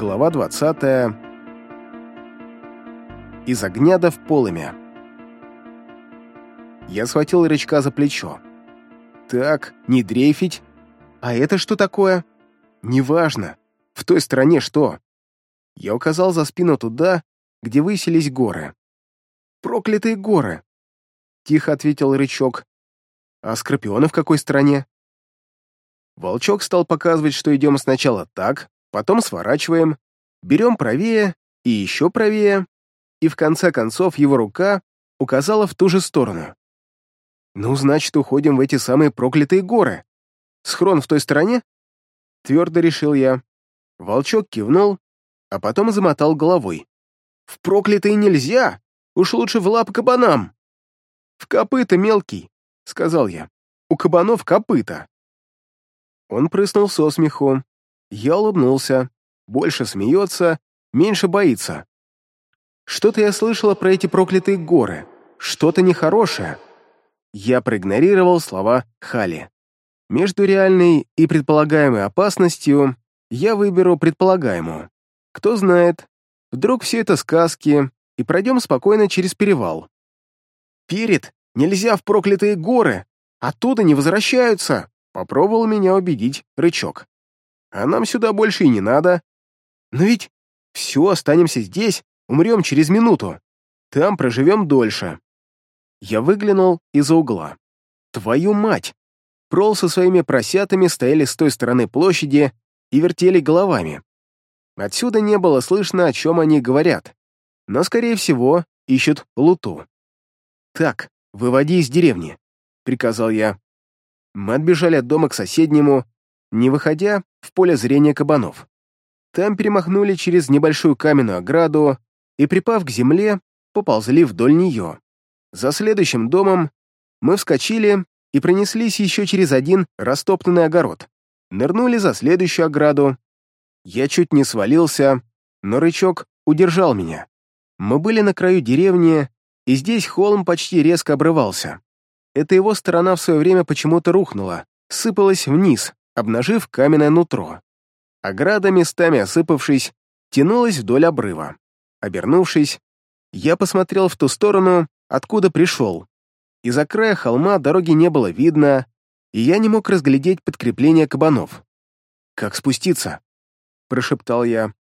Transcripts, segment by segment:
Глава 20. Из огня до в полымя. Я схватил рычка за плечо. Так, не дрейфить. А это что такое? Неважно. В той стороне что? Я указал за спину туда, где высились горы. Проклятые горы! Тихо ответил рычок. А скорпионы в какой стране? Волчок стал показывать, что идем сначала так, потом сворачиваем, берем правее и еще правее, и в конце концов его рука указала в ту же сторону. «Ну, значит, уходим в эти самые проклятые горы. Схрон в той стороне?» Твердо решил я. Волчок кивнул, а потом замотал головой. «В проклятые нельзя! Уж лучше в лап кабанам!» «В копыта, мелкий!» — сказал я. «У кабанов копыта!» Он прыснул со смеху, я улыбнулся. Больше смеется, меньше боится. Что-то я слышала про эти проклятые горы. Что-то нехорошее. Я проигнорировал слова Хали. Между реальной и предполагаемой опасностью я выберу предполагаемую. Кто знает, вдруг все это сказки, и пройдем спокойно через перевал. «Перед нельзя в проклятые горы! Оттуда не возвращаются!» — попробовал меня убедить Рычок а нам сюда больше и не надо. Но ведь все, останемся здесь, умрем через минуту. Там проживем дольше. Я выглянул из-за угла. Твою мать! Прол со своими просятами стояли с той стороны площади и вертели головами. Отсюда не было слышно, о чем они говорят, но, скорее всего, ищут луту. «Так, выводи из деревни», — приказал я. Мы отбежали от дома к соседнему, не выходя в поле зрения кабанов. Там перемахнули через небольшую каменную ограду и, припав к земле, поползли вдоль нее. За следующим домом мы вскочили и пронеслись еще через один растоптанный огород. Нырнули за следующую ограду. Я чуть не свалился, но рычок удержал меня. Мы были на краю деревни, и здесь холм почти резко обрывался. Это его сторона в свое время почему-то рухнула, сыпалась вниз, обнажив каменное нутро. Ограда, местами осыпавшись, тянулась вдоль обрыва. Обернувшись, я посмотрел в ту сторону, откуда пришел. Из-за края холма дороги не было видно, и я не мог разглядеть подкрепление кабанов. «Как спуститься?» — прошептал я.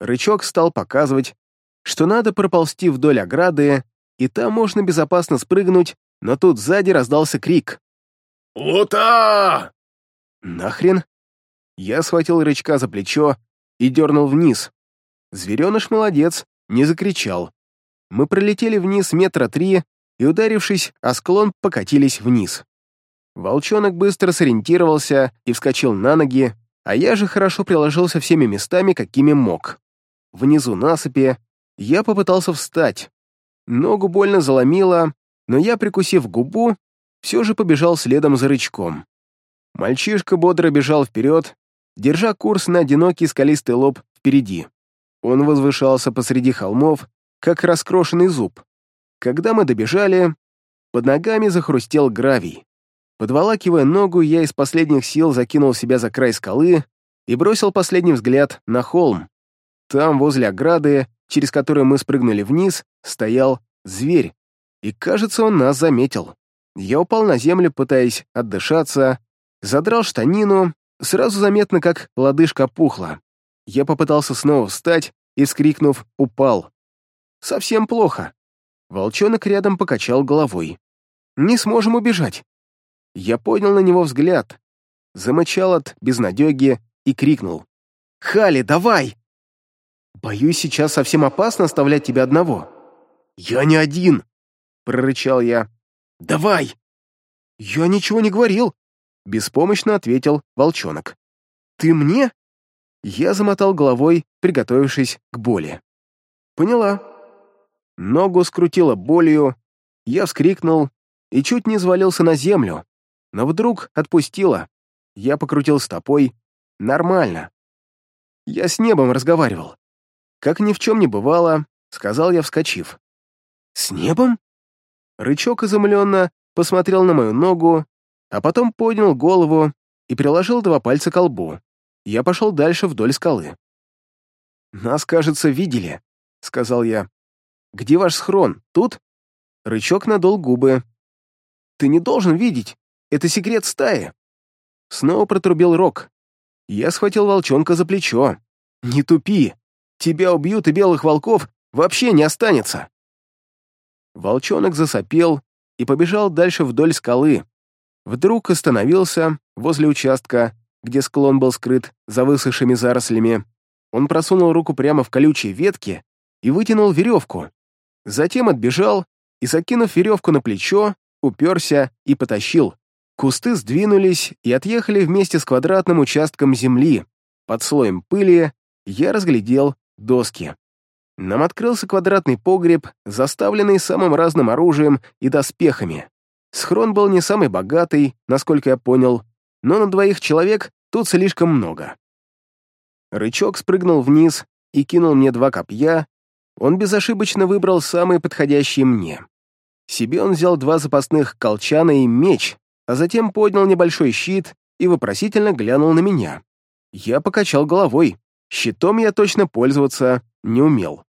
Рычок стал показывать, что надо проползти вдоль ограды, и там можно безопасно спрыгнуть, но тут сзади раздался крик. «Лута!» «Нахрен?» Я схватил рычка за плечо и дернул вниз. Звереныш молодец, не закричал. Мы пролетели вниз метра три и, ударившись о склон, покатились вниз. Волчонок быстро сориентировался и вскочил на ноги, а я же хорошо приложился всеми местами, какими мог. Внизу насыпи я попытался встать. Ногу больно заломило, но я, прикусив губу, все же побежал следом за рычком. Мальчишка бодро бежал вперед, держа курс на одинокий скалистый лоб впереди. Он возвышался посреди холмов, как раскрошенный зуб. Когда мы добежали, под ногами захрустел гравий. Подволакивая ногу, я из последних сил закинул себя за край скалы и бросил последний взгляд на холм. Там, возле ограды, через которую мы спрыгнули вниз, стоял зверь. И, кажется, он нас заметил. Я упал на землю, пытаясь отдышаться, Задрал штанину, сразу заметно, как лодыжка пухла. Я попытался снова встать и, вскрикнув, упал. «Совсем плохо». Волчонок рядом покачал головой. «Не сможем убежать». Я поднял на него взгляд, замычал от безнадёги и крикнул. «Хали, давай!» «Боюсь, сейчас совсем опасно оставлять тебя одного». «Я не один!» — прорычал я. «Давай!» «Я ничего не говорил. Беспомощно ответил волчонок. «Ты мне?» Я замотал головой, приготовившись к боли. «Поняла». Ногу скрутила болью, я вскрикнул и чуть не свалился на землю, но вдруг отпустила. Я покрутил стопой. Нормально. Я с небом разговаривал. Как ни в чем не бывало, сказал я, вскочив. «С небом?» Рычок изумленно посмотрел на мою ногу а потом поднял голову и приложил два пальца к лбу. Я пошел дальше вдоль скалы. «Нас, кажется, видели», — сказал я. «Где ваш схрон? Тут?» Рычок надул губы. «Ты не должен видеть! Это секрет стаи!» Снова протрубил рог. Я схватил волчонка за плечо. «Не тупи! Тебя убьют, и белых волков вообще не останется!» Волчонок засопел и побежал дальше вдоль скалы, вдруг остановился возле участка, где склон был скрыт за высохшими зарослями. Он просунул руку прямо в колючие ветки и вытянул веревку. Затем отбежал и, закинув веревку на плечо, уперся и потащил. Кусты сдвинулись и отъехали вместе с квадратным участком земли. Под слоем пыли я разглядел доски. Нам открылся квадратный погреб, заставленный самым разным оружием и доспехами. Схрон был не самый богатый, насколько я понял, но на двоих человек тут слишком много. Рычок спрыгнул вниз и кинул мне два копья. Он безошибочно выбрал самые подходящие мне. Себе он взял два запасных колчана и меч, а затем поднял небольшой щит и вопросительно глянул на меня. Я покачал головой. Щитом я точно пользоваться не умел.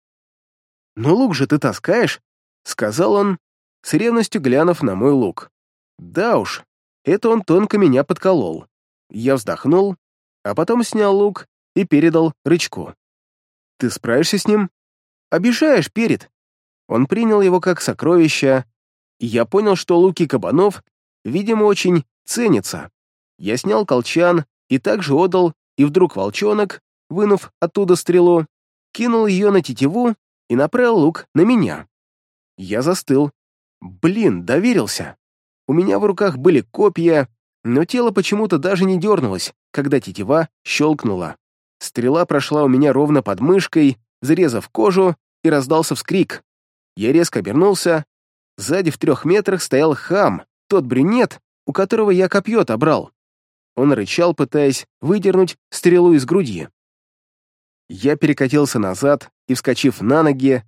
Но лук же ты таскаешь», — сказал он с ревностью глянув на мой лук. Да уж, это он тонко меня подколол. Я вздохнул, а потом снял лук и передал рычку. «Ты справишься с ним?» «Обижаешь, перед!» Он принял его как сокровище, и я понял, что луки кабанов, видимо, очень ценятся. Я снял колчан и также отдал, и вдруг волчонок, вынув оттуда стрелу, кинул ее на тетиву и направил лук на меня. Я застыл, Блин, доверился. У меня в руках были копья, но тело почему-то даже не дернулось, когда тетива щелкнула. Стрела прошла у меня ровно под мышкой, зарезав кожу, и раздался вскрик. Я резко обернулся. Сзади в трех метрах стоял хам, тот брюнет, у которого я копье отобрал. Он рычал, пытаясь выдернуть стрелу из груди. Я перекатился назад и, вскочив на ноги,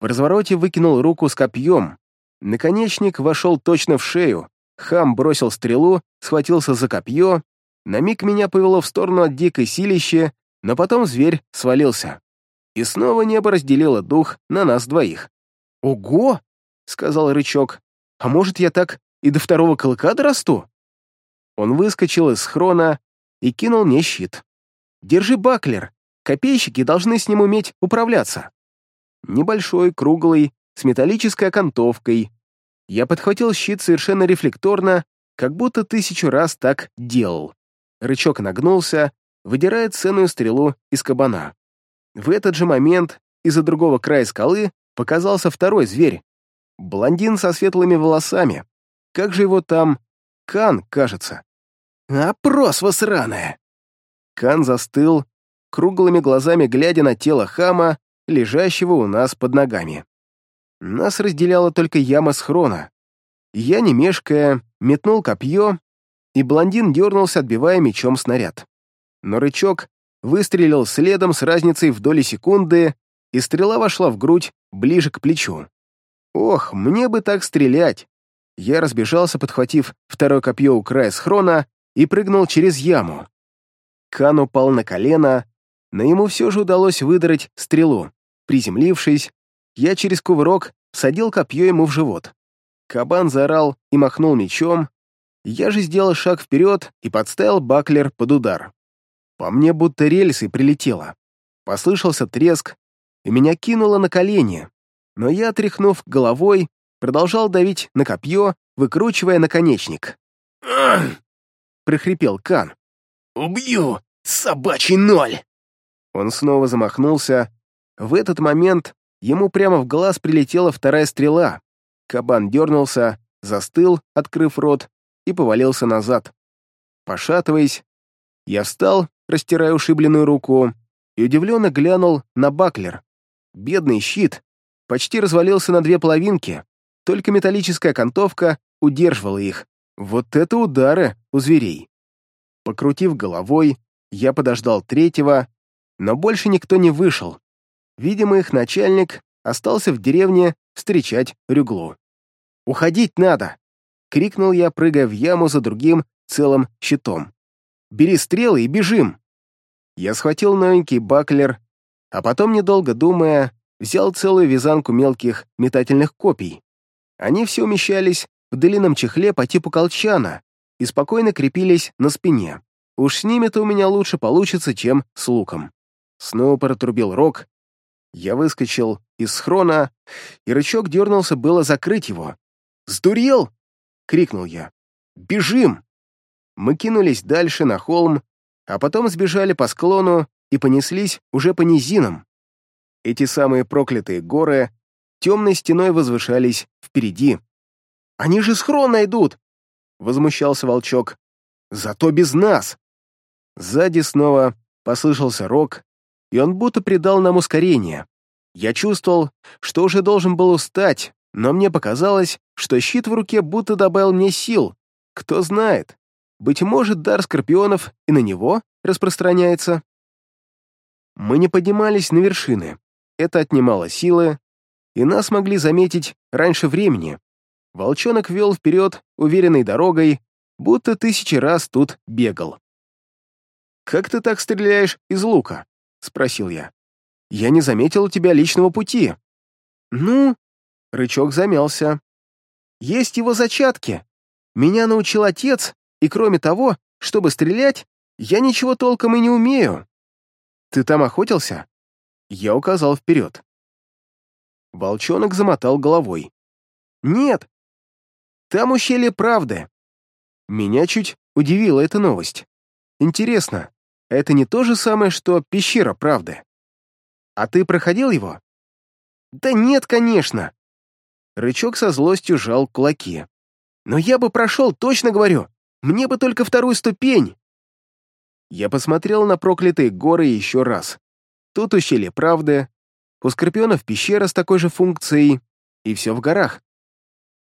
в развороте выкинул руку с копьем, Наконечник вошел точно в шею, хам бросил стрелу, схватился за копье, на миг меня повело в сторону от дикой силища, но потом зверь свалился. И снова небо разделило дух на нас двоих. «Ого!» — сказал рычок. «А может, я так и до второго клыка дорасту?» Он выскочил из хрона и кинул мне щит. «Держи баклер, копейщики должны с ним уметь управляться». Небольшой, круглый, с металлической окантовкой. Я подхватил щит совершенно рефлекторно, как будто тысячу раз так делал. Рычок нагнулся, выдирая ценную стрелу из кабана. В этот же момент из-за другого края скалы показался второй зверь. Блондин со светлыми волосами. Как же его там? Кан, кажется. «Опрос вас сраная!» Кан застыл, круглыми глазами глядя на тело хама, лежащего у нас под ногами. Нас разделяла только яма с хрона. Я, не мешкая, метнул копье, и блондин дернулся, отбивая мечом снаряд. Но рычок выстрелил следом с разницей в доли секунды, и стрела вошла в грудь, ближе к плечу. Ох, мне бы так стрелять! Я разбежался, подхватив второе копье у края схрона и прыгнул через яму. Кан упал на колено, но ему все же удалось выдрать стрелу. Приземлившись, я через кувырок садил копье ему в живот. Кабан заорал и махнул мечом. Я же сделал шаг вперед и подставил баклер под удар. По мне будто рельсы прилетело. Послышался треск, и меня кинуло на колени. Но я, тряхнув головой, продолжал давить на копье, выкручивая наконечник. «Ах!» — прохрипел Кан. «Убью! Собачий ноль!» Он снова замахнулся. В этот момент Ему прямо в глаз прилетела вторая стрела. Кабан дернулся, застыл, открыв рот, и повалился назад. Пошатываясь, я встал, растирая ушибленную руку, и удивленно глянул на баклер. Бедный щит почти развалился на две половинки, только металлическая окантовка удерживала их. Вот это удары у зверей. Покрутив головой, я подождал третьего, но больше никто не вышел. Видимо, их начальник остался в деревне встречать Рюглу. «Уходить надо!» — крикнул я, прыгая в яму за другим целым щитом. «Бери стрелы и бежим!» Я схватил новенький баклер, а потом, недолго думая, взял целую вязанку мелких метательных копий. Они все умещались в длинном чехле по типу колчана и спокойно крепились на спине. Уж с ними-то у меня лучше получится, чем с луком. Снова протрубил рог, я выскочил из схрона, и рычок дернулся было закрыть его. «Сдурел!» — крикнул я. «Бежим!» Мы кинулись дальше на холм, а потом сбежали по склону и понеслись уже по низинам. Эти самые проклятые горы темной стеной возвышались впереди. «Они же схрон найдут!» — возмущался волчок. «Зато без нас!» Сзади снова послышался рок, и он будто придал нам ускорение. Я чувствовал, что уже должен был устать, но мне показалось, что щит в руке будто добавил мне сил. Кто знает, быть может, дар скорпионов и на него распространяется. Мы не поднимались на вершины. Это отнимало силы, и нас могли заметить раньше времени. Волчонок вел вперед уверенной дорогой, будто тысячи раз тут бегал. «Как ты так стреляешь из лука?» — спросил я. «Я не заметил у тебя личного пути». «Ну?» — рычок замялся. «Есть его зачатки. Меня научил отец, и кроме того, чтобы стрелять, я ничего толком и не умею». «Ты там охотился?» Я указал вперед. Волчонок замотал головой. «Нет! Там ущелье правды!» Меня чуть удивила эта новость. «Интересно, это не то же самое, что пещера, правда? А ты проходил его? Да нет, конечно. Рычок со злостью жал кулаки. Но я бы прошел, точно говорю. Мне бы только вторую ступень. Я посмотрел на проклятые горы еще раз. Тут ущелье правды, у скорпионов пещера с такой же функцией, и все в горах.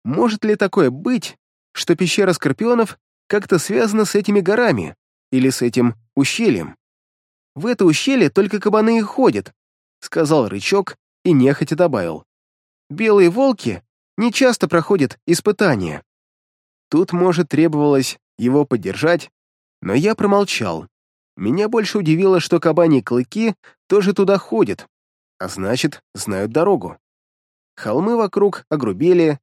Может ли такое быть, что пещера скорпионов как-то связана с этими горами? Или с этим ущельем. В это ущелье только кабаны и ходят, сказал рычок и нехотя добавил. Белые волки не часто проходят испытания. Тут, может, требовалось его поддержать, но я промолчал. Меня больше удивило, что кабани клыки тоже туда ходят, а значит, знают дорогу. Холмы вокруг огрубели,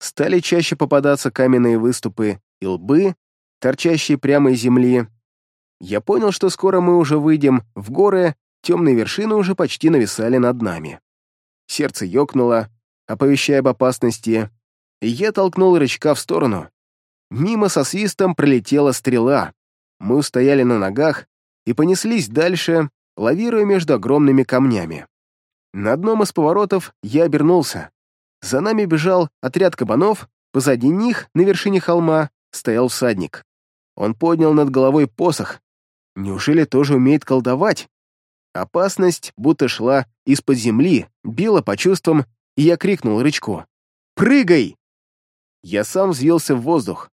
стали чаще попадаться каменные выступы и лбы, торчащие прямо из земли. Я понял, что скоро мы уже выйдем в горы, темные вершины уже почти нависали над нами. Сердце ёкнуло, оповещая об опасности, и я толкнул рычка в сторону. Мимо со свистом пролетела стрела. Мы устояли на ногах и понеслись дальше, лавируя между огромными камнями. На одном из поворотов я обернулся. За нами бежал отряд кабанов, позади них, на вершине холма, стоял всадник. Он поднял над головой посох. Неужели тоже умеет колдовать? Опасность будто шла из-под земли, била по чувствам, и я крикнул рычку. «Прыгай!» Я сам взвился в воздух.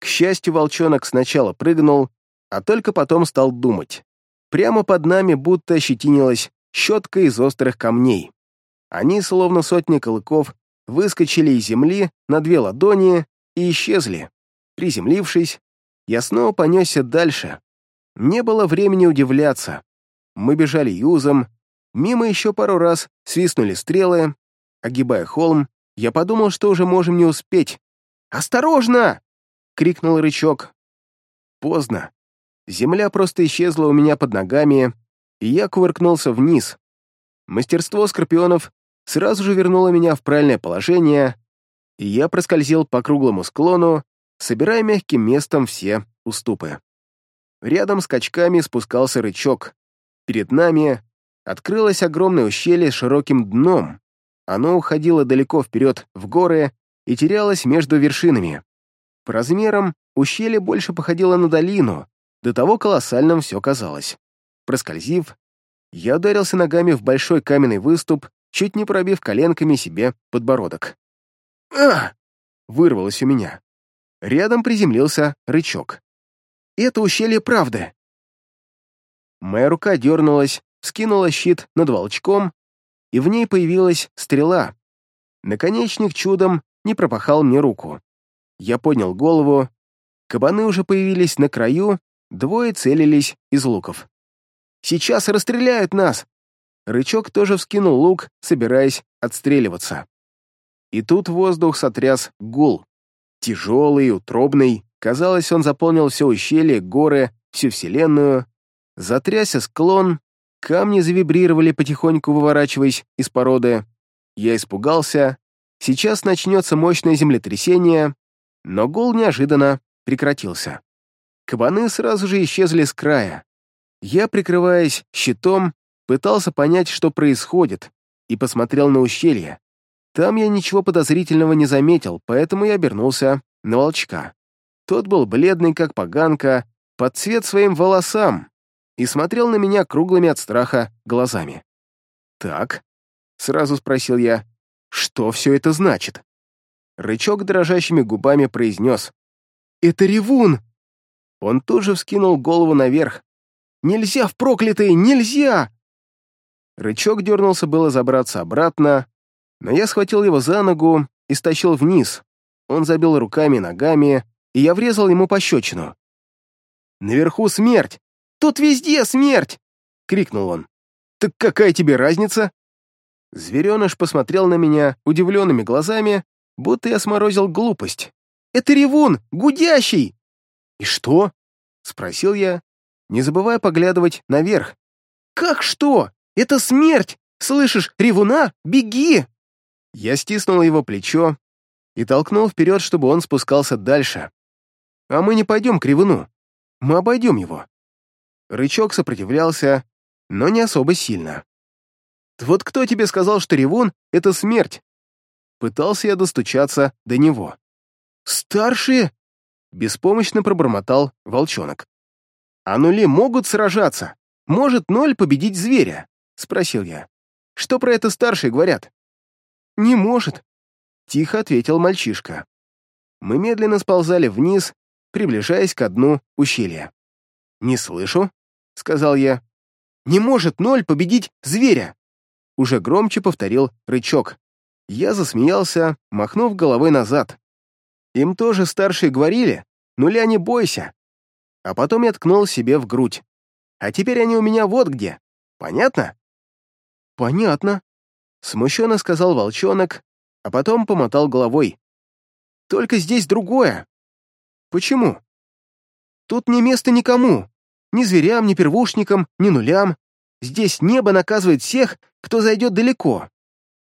К счастью, волчонок сначала прыгнул, а только потом стал думать. Прямо под нами будто ощетинилась щетка из острых камней. Они, словно сотни колыков, выскочили из земли на две ладони и исчезли. Приземлившись, я снова понесся дальше. Не было времени удивляться. Мы бежали юзом, мимо еще пару раз свистнули стрелы. Огибая холм, я подумал, что уже можем не успеть. «Осторожно!» — крикнул рычок. Поздно. Земля просто исчезла у меня под ногами, и я кувыркнулся вниз. Мастерство скорпионов сразу же вернуло меня в правильное положение, и я проскользил по круглому склону, собирая мягким местом все уступы. Рядом с качками спускался рычок. Перед нами открылось огромное ущелье с широким дном. Оно уходило далеко вперед в горы и терялось между вершинами. По размерам ущелье больше походило на долину, до того колоссальным все казалось. Проскользив, я ударился ногами в большой каменный выступ, чуть не пробив коленками себе подбородок. А! — вырвалось у меня. Рядом приземлился рычок. «Это ущелье правды!» Моя рука дернулась, скинула щит над волчком, и в ней появилась стрела. Наконечник чудом не пропахал мне руку. Я поднял голову. Кабаны уже появились на краю, двое целились из луков. «Сейчас расстреляют нас!» Рычок тоже вскинул лук, собираясь отстреливаться. И тут воздух сотряс гул. Тяжелый, утробный, казалось, он заполнил все ущелье, горы, всю вселенную. Затрясся склон, камни завибрировали, потихоньку выворачиваясь из породы. Я испугался. Сейчас начнется мощное землетрясение, но гул неожиданно прекратился. Кабаны сразу же исчезли с края. Я, прикрываясь щитом, пытался понять, что происходит, и посмотрел на ущелье. Там я ничего подозрительного не заметил, поэтому я обернулся на волчка. Тот был бледный, как поганка, под цвет своим волосам и смотрел на меня круглыми от страха глазами. «Так?» — сразу спросил я. «Что все это значит?» Рычок дрожащими губами произнес. «Это ревун!» Он тут же вскинул голову наверх. «Нельзя в проклятые! Нельзя!» Рычок дернулся было забраться обратно, но я схватил его за ногу и стащил вниз. Он забил руками и ногами, и я врезал ему пощечину. «Наверху смерть! Тут везде смерть!» — крикнул он. «Так какая тебе разница?» Звереныш посмотрел на меня удивленными глазами, будто я сморозил глупость. «Это ревун! Гудящий!» «И что?» — спросил я, не забывая поглядывать наверх. «Как что? Это смерть! Слышишь, ревуна? Беги!» Я стиснул его плечо и толкнул вперед, чтобы он спускался дальше. А мы не пойдем к ревуну. Мы обойдем его. Рычок сопротивлялся, но не особо сильно. «Вот кто тебе сказал, что ревун — это смерть?» Пытался я достучаться до него. «Старшие?» — беспомощно пробормотал волчонок. «А нули могут сражаться. Может ноль победить зверя?» — спросил я. «Что про это старшие говорят?» «Не может», — тихо ответил мальчишка. Мы медленно сползали вниз, приближаясь к дну ущелья. «Не слышу», — сказал я. «Не может ноль победить зверя!» Уже громче повторил рычок. Я засмеялся, махнув головой назад. Им тоже старшие говорили, нуля не бойся. А потом я ткнул себе в грудь. А теперь они у меня вот где. Понятно? Понятно, Смущенно сказал волчонок, а потом помотал головой. «Только здесь другое». «Почему?» «Тут не место никому. Ни зверям, ни первушникам, ни нулям. Здесь небо наказывает всех, кто зайдет далеко».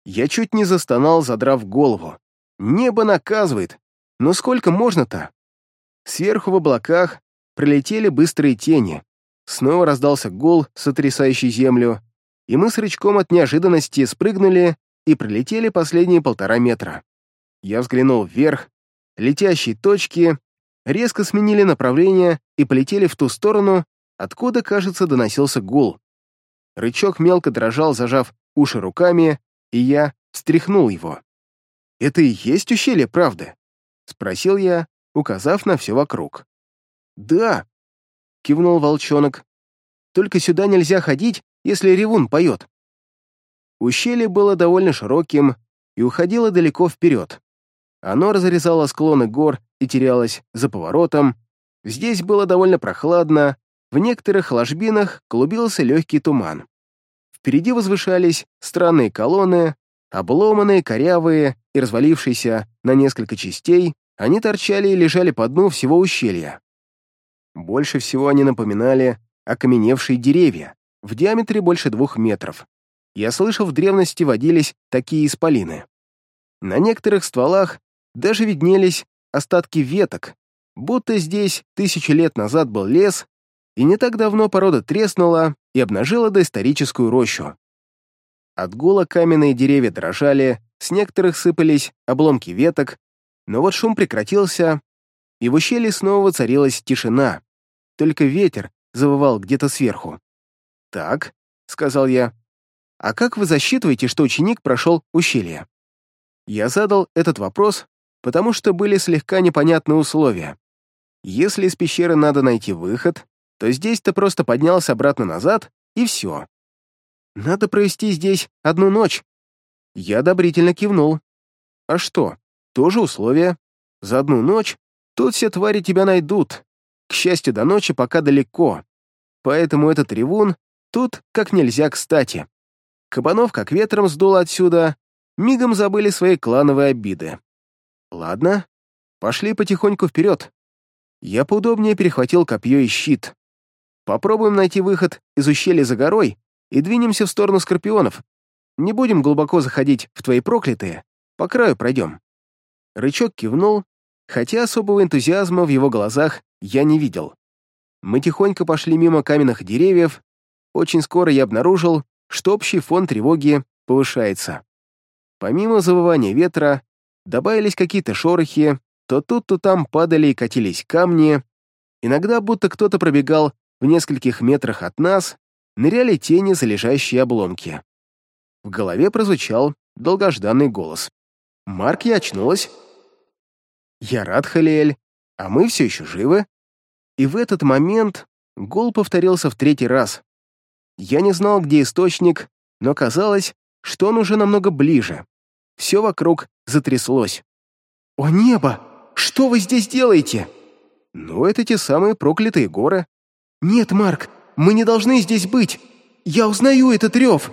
Я чуть не застонал, задрав голову. «Небо наказывает. Но сколько можно-то?» Сверху в облаках пролетели быстрые тени. Снова раздался гул, сотрясающий землю, и мы с рычком от неожиданности спрыгнули и прилетели последние полтора метра. Я взглянул вверх, летящие точки резко сменили направление и полетели в ту сторону, откуда, кажется, доносился гул. Рычок мелко дрожал, зажав уши руками, и я встряхнул его. «Это и есть ущелье, правда?» — спросил я, указав на все вокруг. «Да», — кивнул волчонок. «Только сюда нельзя ходить если ревун поет. Ущелье было довольно широким и уходило далеко вперед. Оно разрезало склоны гор и терялось за поворотом. Здесь было довольно прохладно, в некоторых ложбинах клубился легкий туман. Впереди возвышались странные колонны, обломанные, корявые и развалившиеся на несколько частей, они торчали и лежали по дну всего ущелья. Больше всего они напоминали окаменевшие деревья в диаметре больше двух метров. Я слышал, в древности водились такие исполины. На некоторых стволах даже виднелись остатки веток, будто здесь тысячи лет назад был лес, и не так давно порода треснула и обнажила доисторическую рощу. От гула каменные деревья дрожали, с некоторых сыпались обломки веток, но вот шум прекратился, и в ущелье снова царилась тишина, только ветер завывал где-то сверху. «Так», — сказал я. «А как вы засчитываете, что ученик прошел ущелье?» Я задал этот вопрос, потому что были слегка непонятные условия. Если из пещеры надо найти выход, то здесь ты просто поднялся обратно назад, и все. Надо провести здесь одну ночь. Я одобрительно кивнул. А что, тоже условия? За одну ночь тут все твари тебя найдут. К счастью, до ночи пока далеко. Поэтому этот ревун Тут как нельзя кстати. Кабанов как ветром сдул отсюда, мигом забыли свои клановые обиды. Ладно, пошли потихоньку вперед. Я поудобнее перехватил копье и щит. Попробуем найти выход из ущелья за горой и двинемся в сторону скорпионов. Не будем глубоко заходить в твои проклятые, по краю пройдем. Рычок кивнул, хотя особого энтузиазма в его глазах я не видел. Мы тихонько пошли мимо каменных деревьев, очень скоро я обнаружил, что общий фон тревоги повышается. Помимо завывания ветра, добавились какие-то шорохи, то тут, то там падали и катились камни, иногда будто кто-то пробегал в нескольких метрах от нас, ныряли тени за лежащие обломки. В голове прозвучал долгожданный голос. «Марк, я очнулась!» «Я рад, Халиэль, а мы все еще живы!» И в этот момент гол повторился в третий раз, я не знал, где источник, но казалось, что он уже намного ближе. Все вокруг затряслось. «О небо! Что вы здесь делаете?» «Ну, это те самые проклятые горы». «Нет, Марк, мы не должны здесь быть! Я узнаю этот рев!»